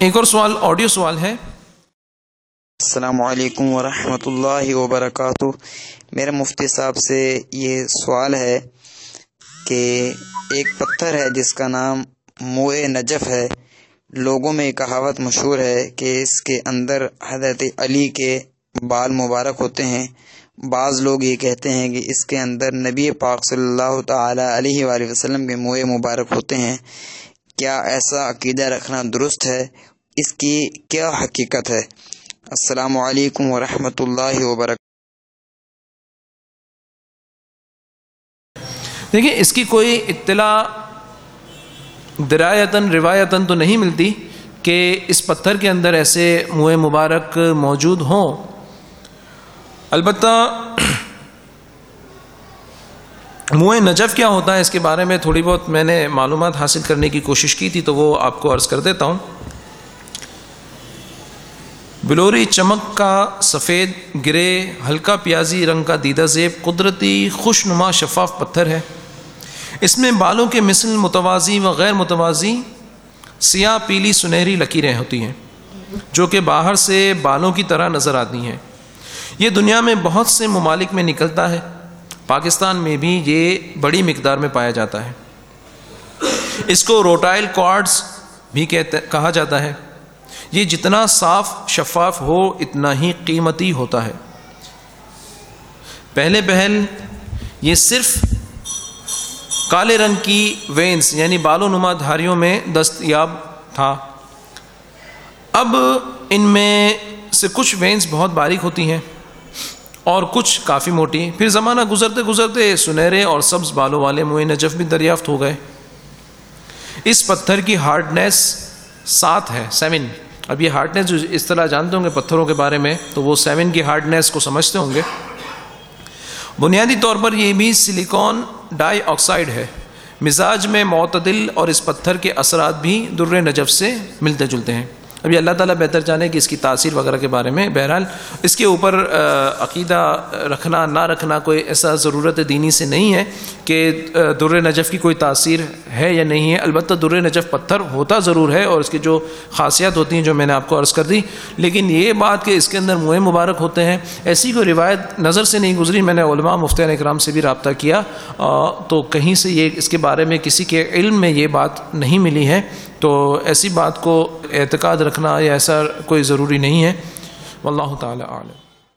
ایک اور سوال آڈیو سوال ہے۔ السلام علیکم ورحمۃ اللہ وبرکاتہ۔ میرے مفتی صاحب سے یہ سوال ہے کہ ایک پتھر ہے جس کا نام موئے نجف ہے۔ لوگوں میں کہاوت مشہور ہے کہ اس کے اندر حضرت علی کے بال مبارک ہوتے ہیں۔ بعض لوگ یہ کہتے ہیں کہ اس کے اندر نبی پاک صلی اللہ تعالی علیہ وآلہ وسلم کے موئے مبارک ہوتے ہیں۔ کیا ایسا عقیدہ رکھنا درست ہے؟ اس کی کیا حقیقت ہے؟ السلام علیکم ورحمۃ اللہ وبرکاتہ۔ دیکھیں، اس کی کوئی اطلاع درایتاً، روایتاً تو نہیں ملتی کہ اس پتھر کے اندر ایسے منہ مبارک موجود ہوں۔ البتہ منہ نجف کیا ہوتا ہے اس کے بارے میں؟ تھوڑی بہت میں نے معلومات حاصل کرنے کی کوشش کی تھی تو وہ آپ کو عرض کر دیتا ہوں۔ بلوری چمک کا سفید، گرے، ہلکا پیازی رنگ کا دیدہ زیب، قدرتی خوش نما شفاف پتھر ہے۔ اس میں بالوں کے مثل متوازی و غیر متوازی سیاہ، پیلی، سنہری لکیریں ہوتی ہیں، جو کہ باہر سے بالوں کی طرح نظر آتی ہیں۔ یہ دنیا میں بہت سے ممالک میں نکلتا ہے۔ پاکستان میں بھی یہ بڑی مقدار میں پایا جاتا ہے۔ اس کو روٹائل کوارڈز بھی کہا جاتا ہے۔ یہ جتنا صاف شفاف ہو، اتنا ہی قیمتی ہوتا ہے۔ پہلے پہل یہ صرف کالے رنگ کی وینس یعنی بالو نما دھاریوں میں دستیاب تھا۔ اب ان میں سے کچھ وینس بہت باریک ہوتی ہیں۔ اور کچھ کافی موٹی۔ پھر زمانہ گزرتے گزرتے سنہرے اور سبز بالوں والے موئے نجف بھی دریافت ہو گئے۔ اس پتھر کی ہارڈنیس سات ہے سیون اب یہ ہارڈنیس جو اس طرح جانتے ہوں گے پتھروں کے بارے میں، تو وہ سیون کی ہارڈنیس کو سمجھتے ہوں گے۔ بنیادی طور پر یہ بھی سلیکون ڈائی آکسائڈ ہے۔ مزاج میں معتدل اور اس پتھر کے اثرات بھی در نجف سے ملتے جلتے ہیں۔ ابھی اللہ تعالیٰ بہتر جانے کہ اس کی تاثیر وغیرہ کے بارے میں، بہرحال اس کے اوپر عقیدہ رکھنا، نہ رکھنا کوئی ایسا ضرورت دینی سے نہیں ہے کہ در نجف کی کوئی تاثیر ہے یا نہیں ہے۔ البتہ در نجف پتھر ہوتا ضرور ہے اور اس کی جو خاصیت ہوتی ہیں جو میں نے آپ کو عرض کر دی، لیکن یہ بات کہ اس کے اندر منہ مبارک ہوتے ہیں، ایسی کوئی روایت نظر سے نہیں گزری۔ میں نے علماء مفتین اکرام سے بھی رابطہ کیا تو کہیں سے یہ، اس کے بارے میں کسی کے علم میں یہ بات نہیں ملی ہے۔ تو ایسی بات کو اعتقاد رکھنا یا ایسا کوئی ضروری نہیں ہے۔ واللہ تعالی عالم